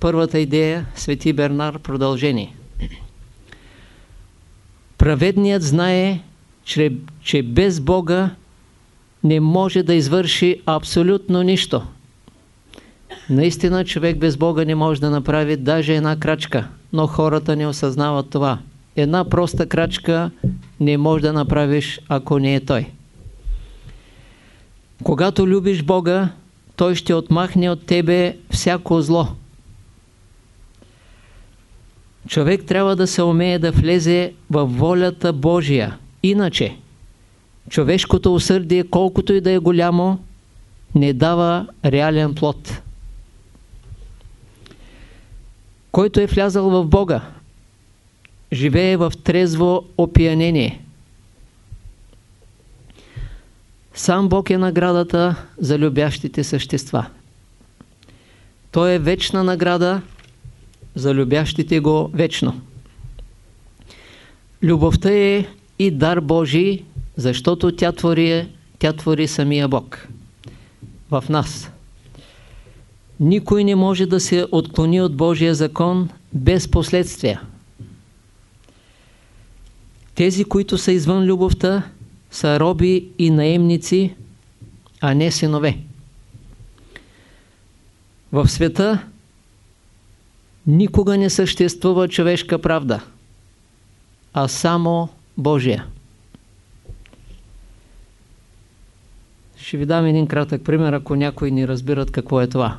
първата идея, Свети Бернар, продължение. Праведният знае, че, без Бога не може да извърши абсолютно нищо. Наистина човек без Бога не може да направи даже една крачка, но хората не осъзнават това. Една проста крачка не може да направиш, ако не е Той. Когато любиш Бога, Той ще отмахне от тебе всяко зло. Човек трябва да се умее да влезе в волята Божия. Иначе, човешкото усърдие, колкото и да е голямо, не дава реален плод. Който е влязал в Бога, живее в трезво опиянение. Сам Бог е наградата за любящите същества. Той е вечна награда за любящите го вечно. Любовта е и дар Божий, защото тя твори, тя твори самия Бог в нас. Никой не може да се отклони от Божия закон без последствия. Тези, които са извън любовта, са роби и наемници, а не синове. В света никога не съществува човешка правда, а само Божия. Ще ви дам един кратък пример, ако някои ни разбират какво е това.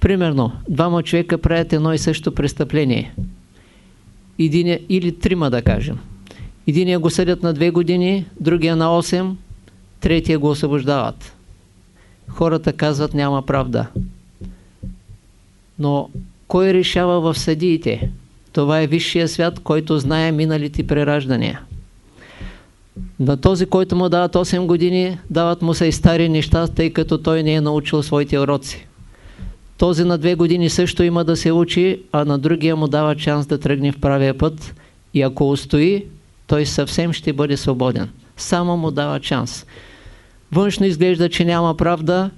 Примерно, двама човека правят едно и също престъпление. Един, или трима да кажем. Единия го съдят на две години, другия на 8, третия го освобождават. Хората казват няма правда. Но кой решава в съдиите? Това е висшия свят, който знае миналите прераждания. На този, който му дават 8 години, дават му се и стари неща, тъй като той не е научил своите уроци. Този на две години също има да се учи, а на другия му дава шанс да тръгне в правия път и ако устои, той съвсем ще бъде свободен. Само му дава шанс. Външно изглежда, че няма правда,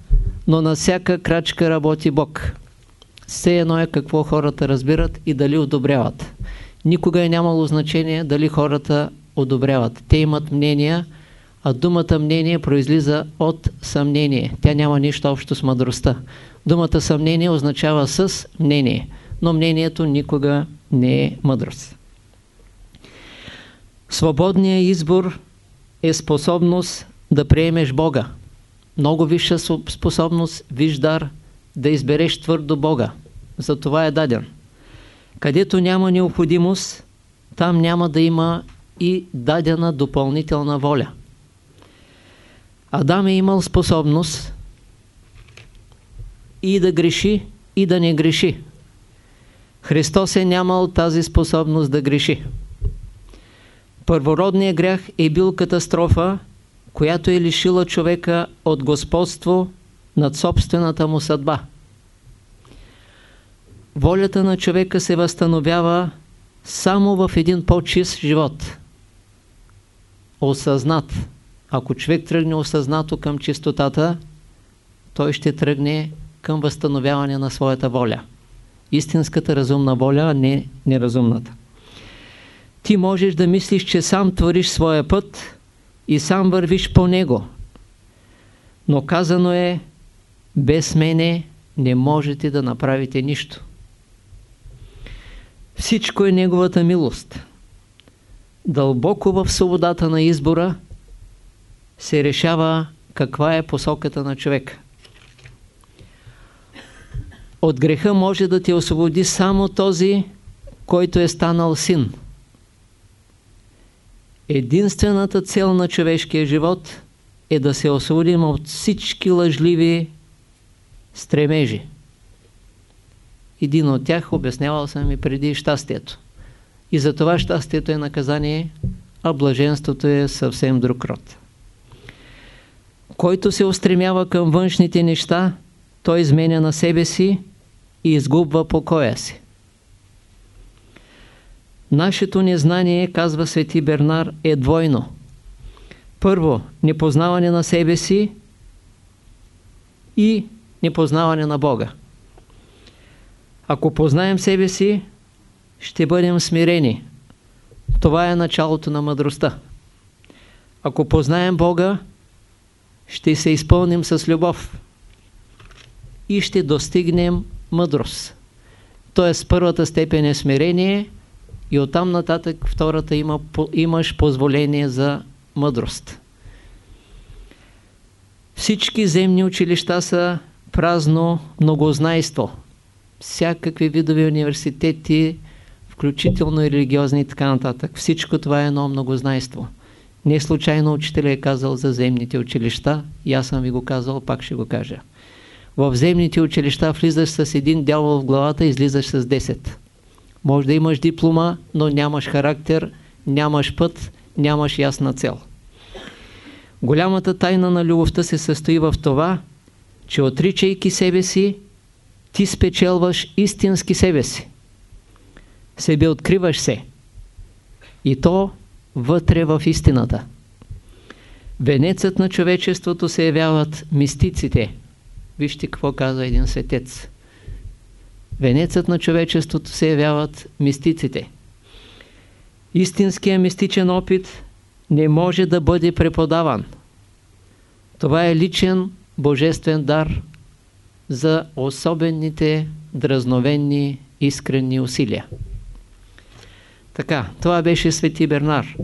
но на всяка крачка работи Бог. Все едно е какво хората разбират и дали одобряват. Никога е нямало значение дали хората одобряват. Те имат мнения, а думата мнение произлиза от съмнение. Тя няма нищо общо с мъдростта. Думата съмнение означава с мнение, но мнението никога не е мъдрост. Свободният избор е способност да приемеш Бога. Много висша способност, виж дар, да избереш твърдо Бога. За това е даден. Където няма необходимост, там няма да има и дадена допълнителна воля. Адам е имал способност и да греши, и да не греши. Христос е нямал тази способност да греши. Първородният грях е бил катастрофа, която е лишила човека от господство над собствената му съдба. Волята на човека се възстановява само в един по-чист живот. Осъзнат. Ако човек тръгне осъзнато към чистотата, той ще тръгне към възстановяване на своята воля. Истинската разумна воля, а не неразумната. Ти можеш да мислиш, че сам твориш своя път и сам вървиш по него. Но казано е, без мене не можете да направите нищо. Всичко е Неговата милост. Дълбоко в свободата на избора се решава каква е посоката на човека. От греха може да те освободи само този, който е станал син. Единствената цел на човешкия живот е да се освободим от всички лъжливи стремежи. Един от тях, обяснявал съм и преди, щастието. И за това щастието е наказание, а блаженството е съвсем друг род. Който се устремява към външните неща, той изменя на себе си и изгубва покоя си. Нашето незнание, казва свети Бернар, е двойно. Първо, непознаване на себе си и непознаване на Бога. Ако познаем себе си, ще бъдем смирени. Това е началото на мъдростта. Ако познаем Бога, ще се изпълним с любов и ще достигнем мъдрост. Тоест първата степен е смирение и оттам нататък втората има, имаш позволение за мъдрост. Всички земни училища са празно многознайство. Всякакви видове университети, включително и религиозни и така нататък. Всичко това е едно многознайство. Не случайно учителя е казал за земните училища и аз съм ви го казал, пак ще го кажа. В земните училища влизаш с един дявол в главата излизаш с 10. Може да имаш диплома, но нямаш характер, нямаш път, нямаш ясна цел. Голямата тайна на любовта се състои в това, че отричайки себе си, ти спечелваш истински себе си. Себе откриваш се. И то вътре в истината. Венецът на човечеството се явяват мистиците. Вижте какво казва един светец. Венецът на човечеството се явяват мистиците. Истинският мистичен опит не може да бъде преподаван. Това е личен божествен дар за особените дразновенни искрени усилия. Така, това беше Свети Бернар.